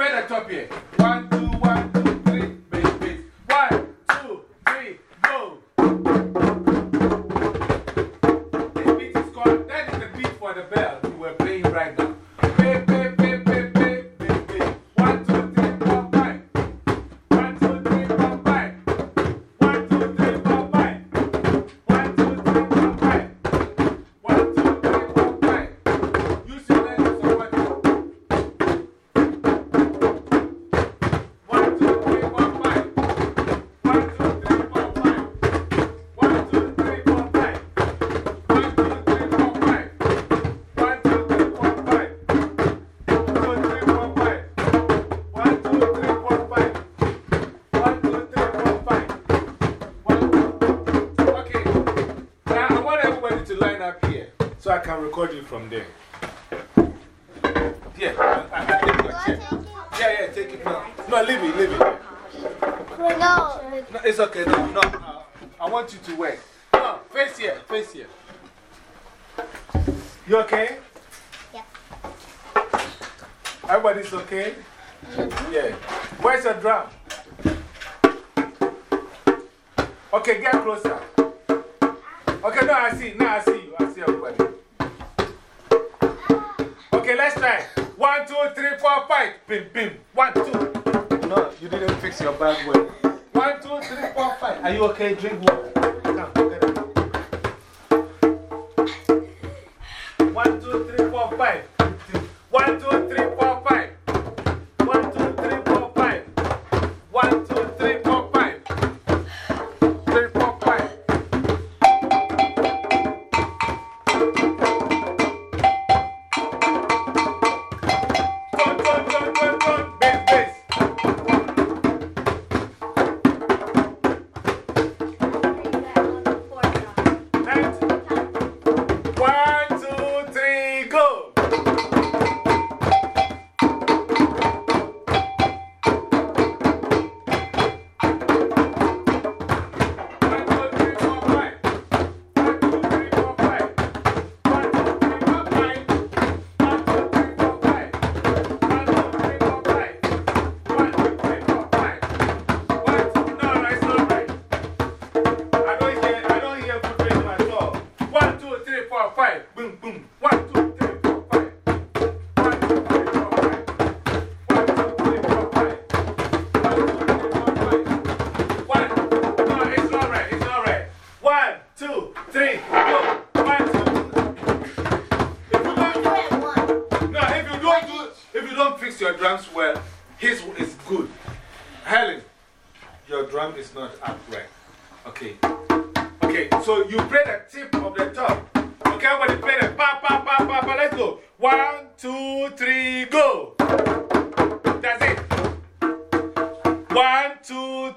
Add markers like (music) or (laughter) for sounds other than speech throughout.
Play the top here. One, can record you from there. Yeah, I, I. Yeah, yeah, take it now. No, leave it, leave it. No, no it's okay. No, no, no. I want you to wear. No, face here, face here. You okay? Yeah. Everybody's okay? -hmm. Yeah. Where's your drum? Okay, get closer. Okay, no, I see, no, I see. Okay, let's try. One, two, three, four, five. Bim, bim. One, two. No, you didn't fix your bad well. One, two, three, four, five. Are you okay? Drink water. Come, One, two, three, four, five.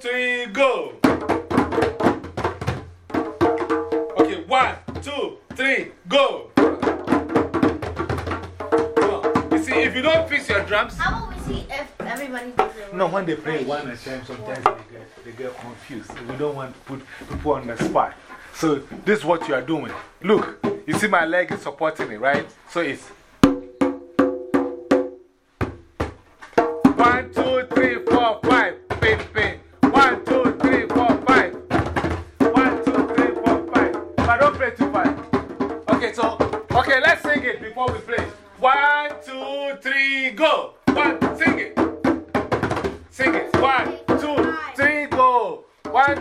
three, go. Okay, one, two, three, go. You see, if you don't fix your drums. How will we see if everybody No, when they play one at a time, sometimes they get, they get confused. We don't want to put people on the spot. So, this is what you are doing. Look, you see, my leg is supporting it, right? So, it's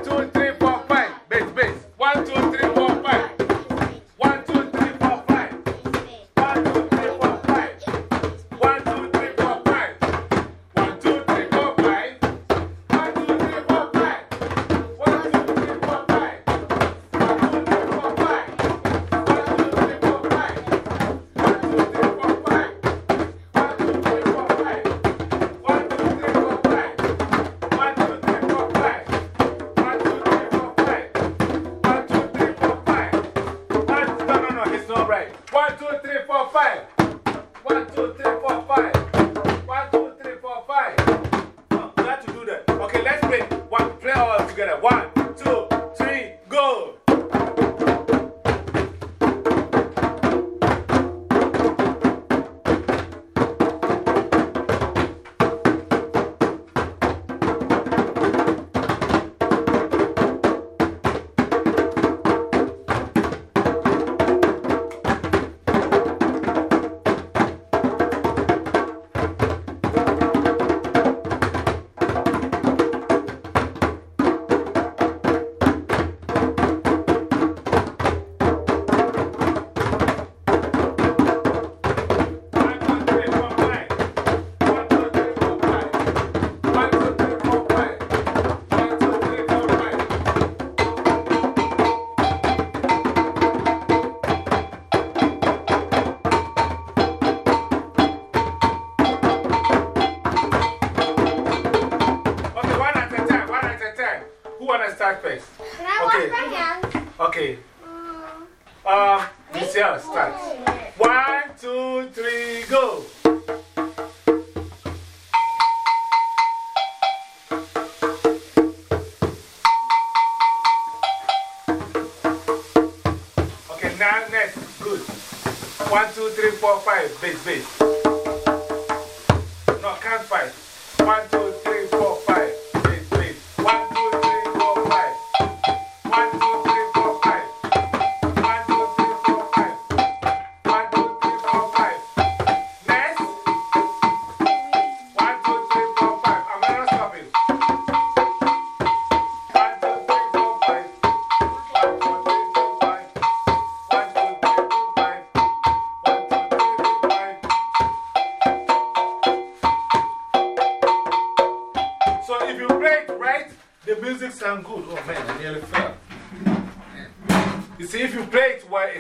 tutti.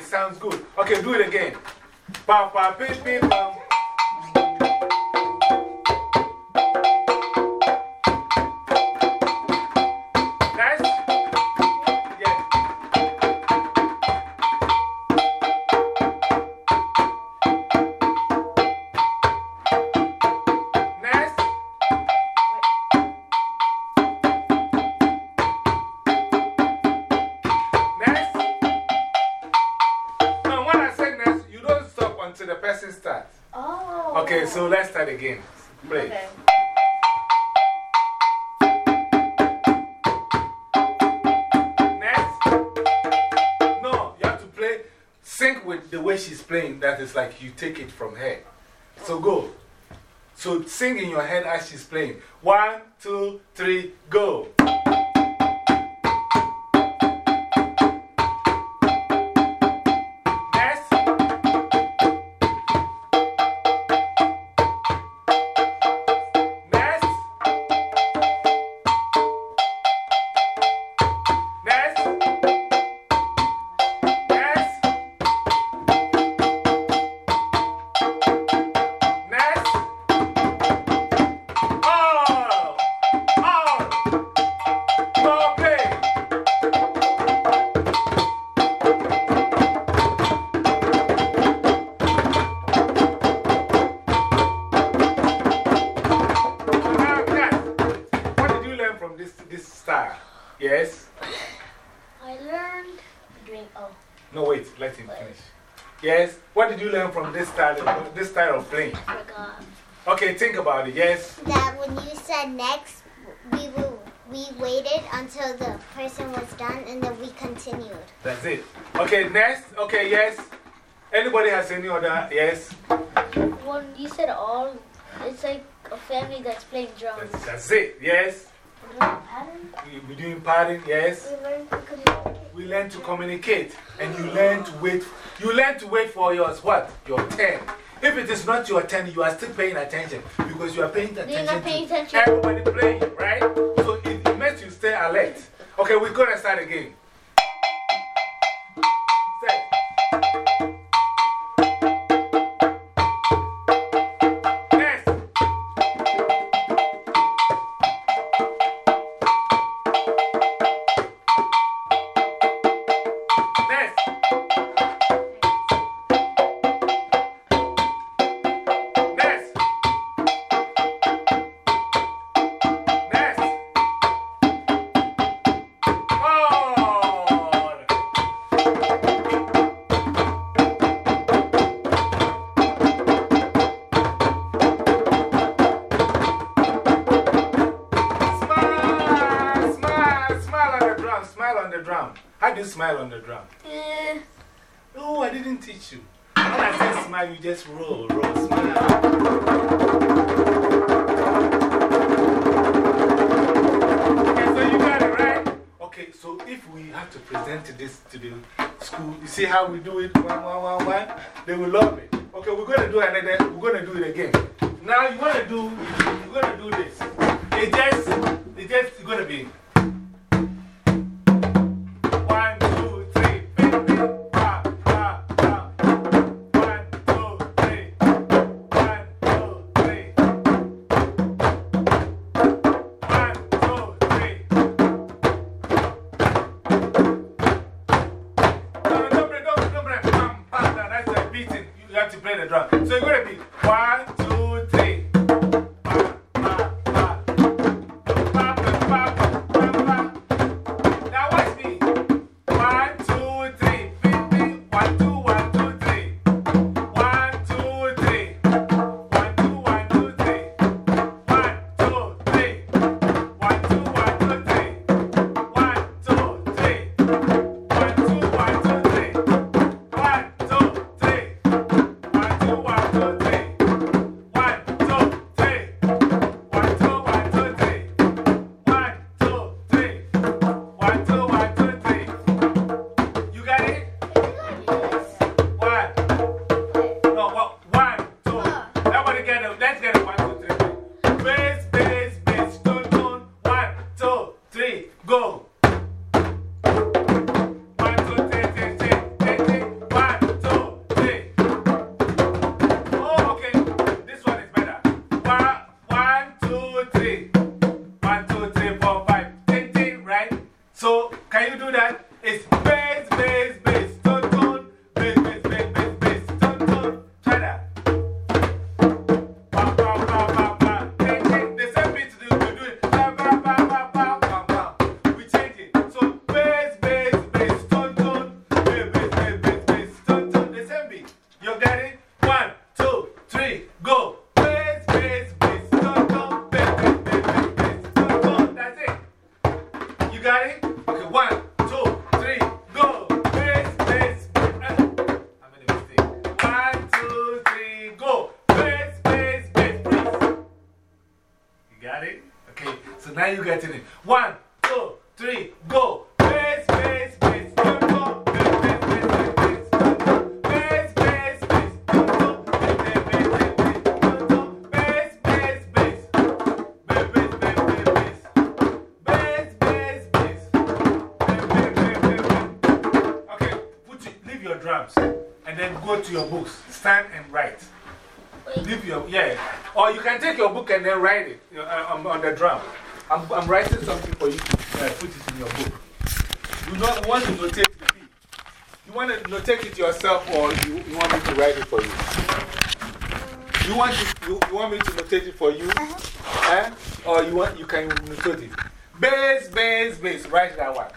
Sounds good. Okay, do it again. Pa, pa. Okay, so let's start again. Play. Okay. Next. No, you have to play, sync with the way she's playing. That is like you take it from her. So go. So sing in your head as she's playing. One, two, three, go. From this style, this style of playing? Okay, think about it. Yes? that when you said next, we will, we waited until the person was done and then we continued. That's it. Okay, next. Okay, yes. Anybody has any other? Yes? When you said all, it's like a family that's playing drums. That's, that's it. Yes? We learn pattern. We- We're doing pattern. Yes? We learn to communicate. We learn to communicate. And you learn to wait. You learn to wait for yours, what? Your turn. If it is not your turn, you are still paying attention because you are paying attention. paying to attention. Everybody playing, right? So it, it makes you stay alert. Okay, we're going to start again. Drum? Eh, No, I didn't teach you. When I say smile, you just roll, roll, smile. Okay, so you got it right? Okay, so if we have to present this to the school, you see how we do it? One, one, one, one? They will love it. Okay, we're going to do another, we're going to do it again. Now you're going to do, you're going to do this. It just, it just going to be. Or you can take your book and then write it on, on the drum. I'm, I'm writing something for you to uh, put it in your book. You don't want to notate the beat. You want to notate it yourself or you, you want me to write it for you? You want, to, you, you want me to notate it for you? Eh? Or you, want, you can notate it? Bass, bass, bass. Write that one.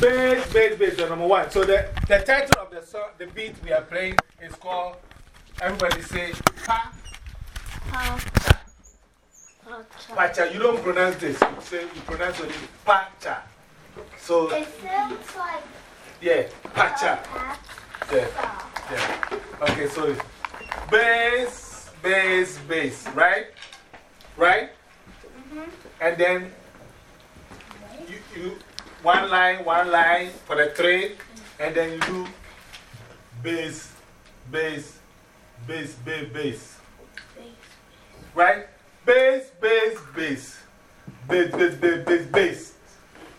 Bass, bass, bass, the number one. So the, the title of the, song, the beat we are playing is called, everybody say, Pa. Pacha. You don't pronounce this. You say, you pronounce it Pacha. So, It sounds like yeah, Pacha. Yeah, yeah. Okay, so it's bass, bass, bass, right? Right? Mm-hmm. And then you, you, one line, one line for the three, and then you do bass, bass, bass, bass, bass. Right? Bass, bass, bass. Bass, bass, bass, bass, bass.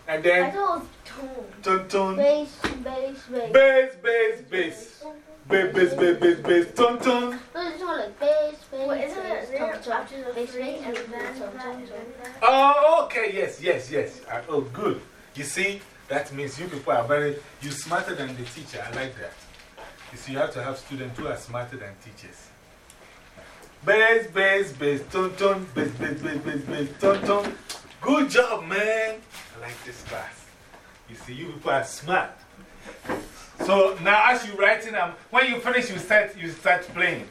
And then. I thought it was tone. tone, tone. Bass, bass, bass. Bass, bass, bass. Bass, bass, bass, bass, bass, tone, tone. No, it's not like bass, bass, Well, isn't it tone, tone. after the Bass, three bass, and bass, then tone, tone, tone. Oh, okay, yes, yes, yes. Uh, oh, good. You see, that means you people are very, you smarter than the teacher. I like that. You see, you have to have students who are smarter than teachers. Bass, bass, bass, tone, tone, bass, bass, bass, bass, bass, tone, tone. Good job, man. I like this class. You see, you people are smart. So now, as you're writing, um, when you finish, you start, you start playing.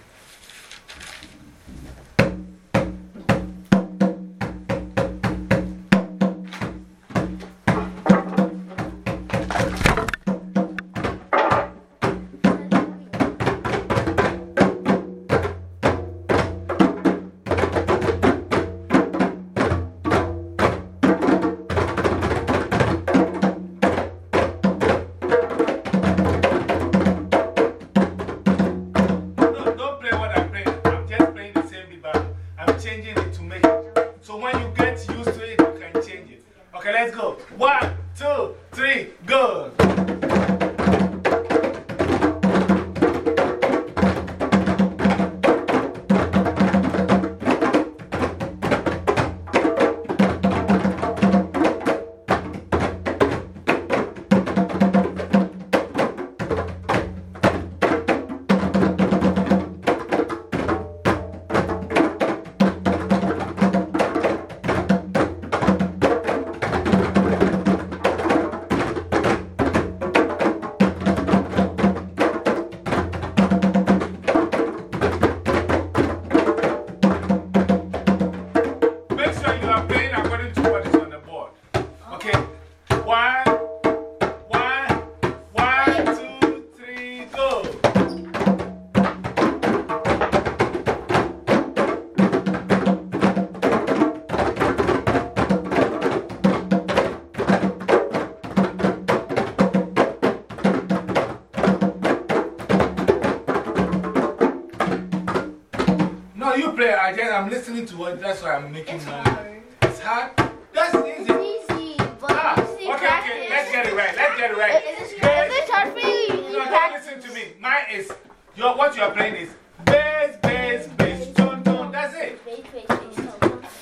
Listening to what, that's why I'm making It's hard. It's hard? That's easy. It's easy, but Ah, okay, see okay, let's get it right. Let's get it right. Is it Bass- is it hard for you? No, don't listen to me. Mine is, your, what you are playing is bass, bass, bass, tone, tone. That's it.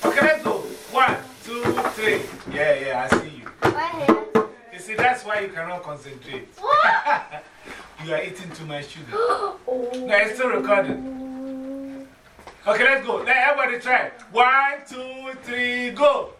Okay, let's go. One, two, three. Yeah, yeah, I see you. You see, that's why you cannot concentrate. What? (laughs) you are eating too much sugar. oh. (gasps) No, it's still recording. Okay, let's go. Let everybody try. One, two, three, go.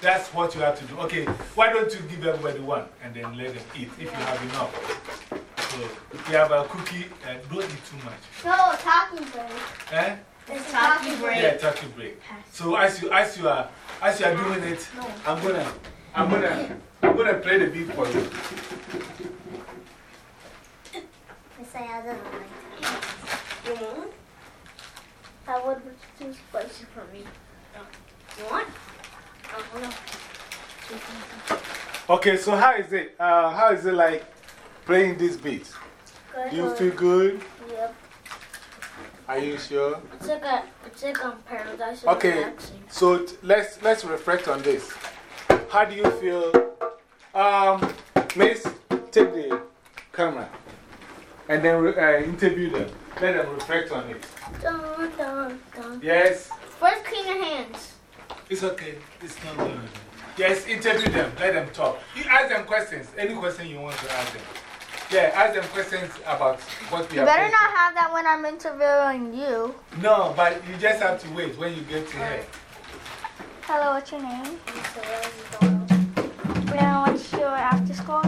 That's what you have to do. Okay, why don't you give everybody one and then let them eat if you have enough? So, if you have a cookie, uh, don't eat too much. No, talking break. Eh? It's talking break. Yeah, turkey break. So, as you, as you, are, as you are doing it, I'm gonna, I'm gonna, I'm gonna play the beat for you. Miss Ayala doesn't like that. You want? That would be too spicy for me. No. You want? Okay, so how is it? Uh, how is it like playing this beat? Good. Do you feel good? Yep. Are you sure? It's like a, it's like on paradise. Okay, Relaxing. so let's, let's reflect on this. How do you feel? Um, Miss, take the camera and then uh, interview them. Let them reflect on it. Dun, dun, dun. Yes, First, clean your hands. It's okay. It's not good. Yes, interview them. Let them talk. You ask them questions. Any question you want to ask them. Yeah, ask them questions about what we You are better playing. not have that when I'm interviewing you. No, but you just have to wait when you get to her. Hello, what's your name? Yeah, what's your after school?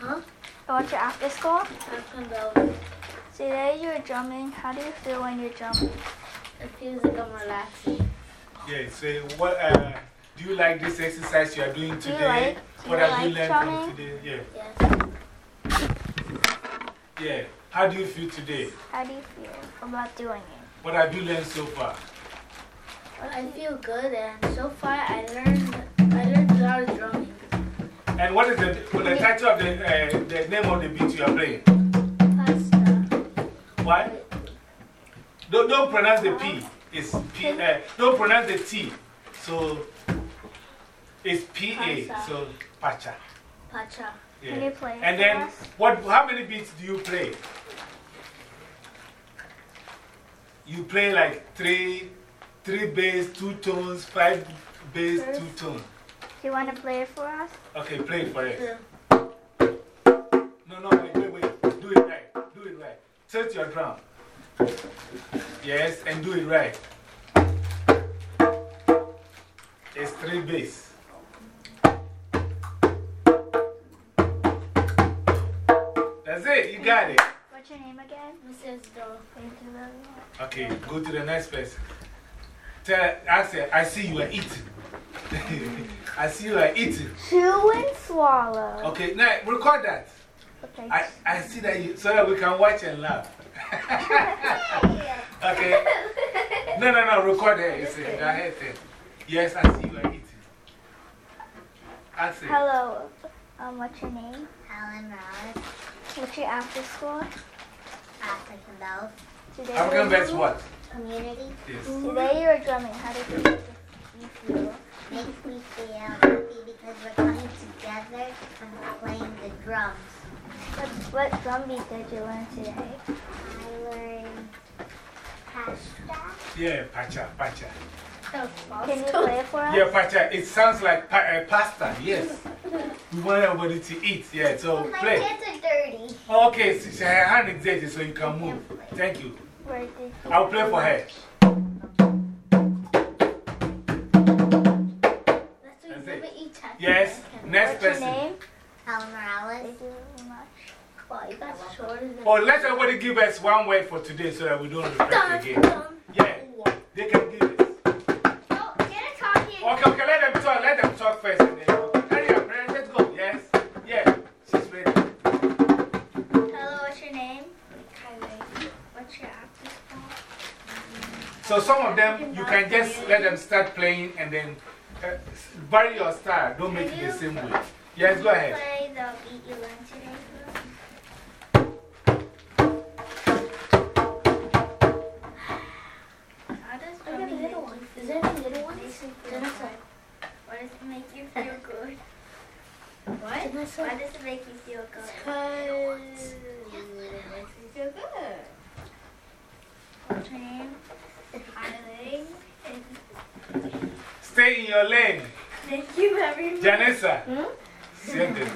Huh? What's your after school? Today you're drumming. How do you feel when you're drumming? It feels like I'm relaxing. Yeah, so what, uh, do you like this exercise you are doing today? Do you today? like- do what you have you like learned drumming? from today? Yeah. Yes. Yeah. How do you feel today? How do you feel about doing it? What have you learned so far? I feel good, and so far I learned I learned a lot of drumming. And what is the, what the title of the, uh, the name of the beat you are playing? Pasta. What? Don't, don't pronounce the P. It's P. Uh, don't pronounce the T. So it's P A. So Pacha. Pacha. Yeah. Can you play And then, us? what, how many beats do you play? You play like three, three bass, two tones, five bass, two tones. Do you want to play it for us? Okay, play it for us. Yeah. No, no, wait, wait, wait. Do it right. Do it right. Tilt your drum. Yes, and do it right. It's three bass. That's it, you got it. What's your name again? Mrs. Doe. Thank you very much. Okay, go to the next person. Tell, I said, I see you are eating. (laughs) I see you are eating. Chew and swallow. Okay, now record that. Okay. I, I see that you, so that we can watch and laugh. (laughs) okay. No, no, no, record it. You see, go ahead. Say. Yes, I see you are eating. I see. Hello. Um, what's your name? Helen Ross, What's your after school? African Bell, Today African you're best drumming? what? community Yes. Today you're drumming. How do you feel? Makes me feel happy because we're coming together and playing the drums. What, what drum beat did you learn today? I learned pasta. Yeah, pacha, pacha. Can you play it for us? Yeah, pacha. It sounds like pa uh, pasta, yes. We want everybody to eat, yeah, so My play. hands are dirty. Oh, okay, so so her hand is dirty so you can move. Thank you. Where did you I'll play for her. Let's That's it. each Yes, next What's your name? Alan Morales. Wow, you got shorter than Oh, let everybody give us one word for today so that we don't repeat again. Yeah, they can give us. Oh, get a talkie. Okay, okay, let them talk. Let them talk first. And then, hurry up, man. Let's go. Yes? Yeah, she's ready. Hello, what's your name? Kylie. What's your actor spot? So, some of them, you can just let them start playing and then uh, vary your style. Don't make it the same way. Yes, go ahead. Play the beat you learned today for us. How does I got a little one. Is there any little ones? Makes you feel Jennifer. good? Why does it make you feel good? What? Jennifer. Why does it make you feel good? Because it makes me feel good. What's your. Stay in your lane. Thank you, everyone. Janessa. Hmm? Siéntese.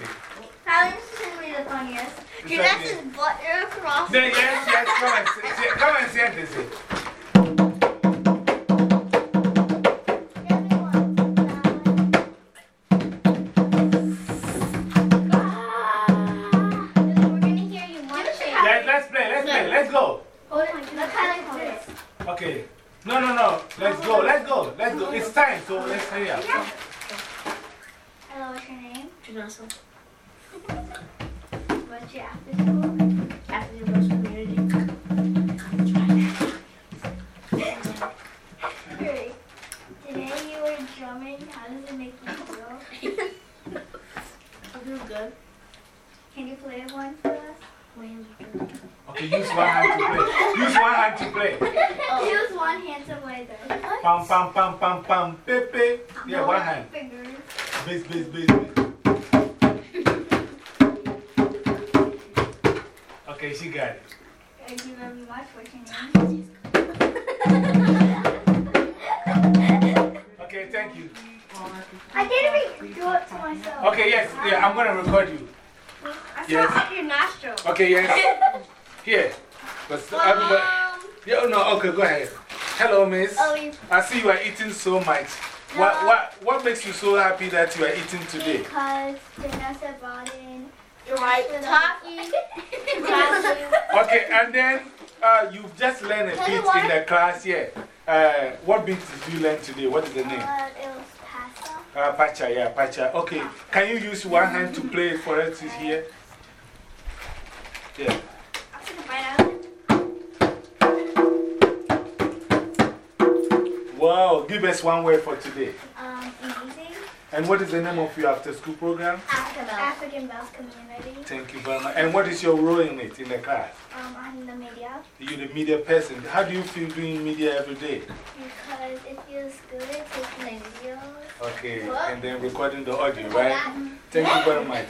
Kylie, this is going to be the funniest. It's Your okay. is butter across. Then, yes, yes, come and, si- si- come and siéntese. Good. Can you play one for us? My hands are dirty. Okay, use one hand to play. Use one hand to play. (laughs) Oh. Use one hand to play this. Pam, pam, pam, pam, pam, pepe. Yeah, one hand. Fingers. Bass, bass, bass, bass. Okay, she got it. Thank you very much. What's your name? Okay, thank you. I didn't even do it to myself. Okay, yes, yeah, I'm going to record you. I saw Yes. it your nostril. Okay, yes. (laughs) Here. But everybody. Um, Yeah, oh, no, okay, go ahead. Hello, miss. oh, you I see you are eating so much. What, what, what makes you so happy that you are eating today? because Vanessa brought in You're right. Taki. (laughs) (laughs) Okay, and then uh, you've just learned a Tell you bit in the class here. Uh, what beat did you learn today? What is the name? Uh, it was pasta. Uh, Pacha, yeah, Pacha. Okay, can you use one hand to play for us here? Yeah. Wow, give us one word for today. Amazing. And what is the name of your after school program? African Bells Community. Thank you very much. And what is your role in it, in the class? Um, I'm in the media You're the media person. How do you feel doing media every day? because it feels good taking videos. Okay, and then recording the audio, right? Thank you very much.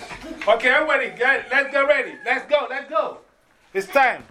Okay, everybody, get, let's get ready. Let's go, let's go. It's time.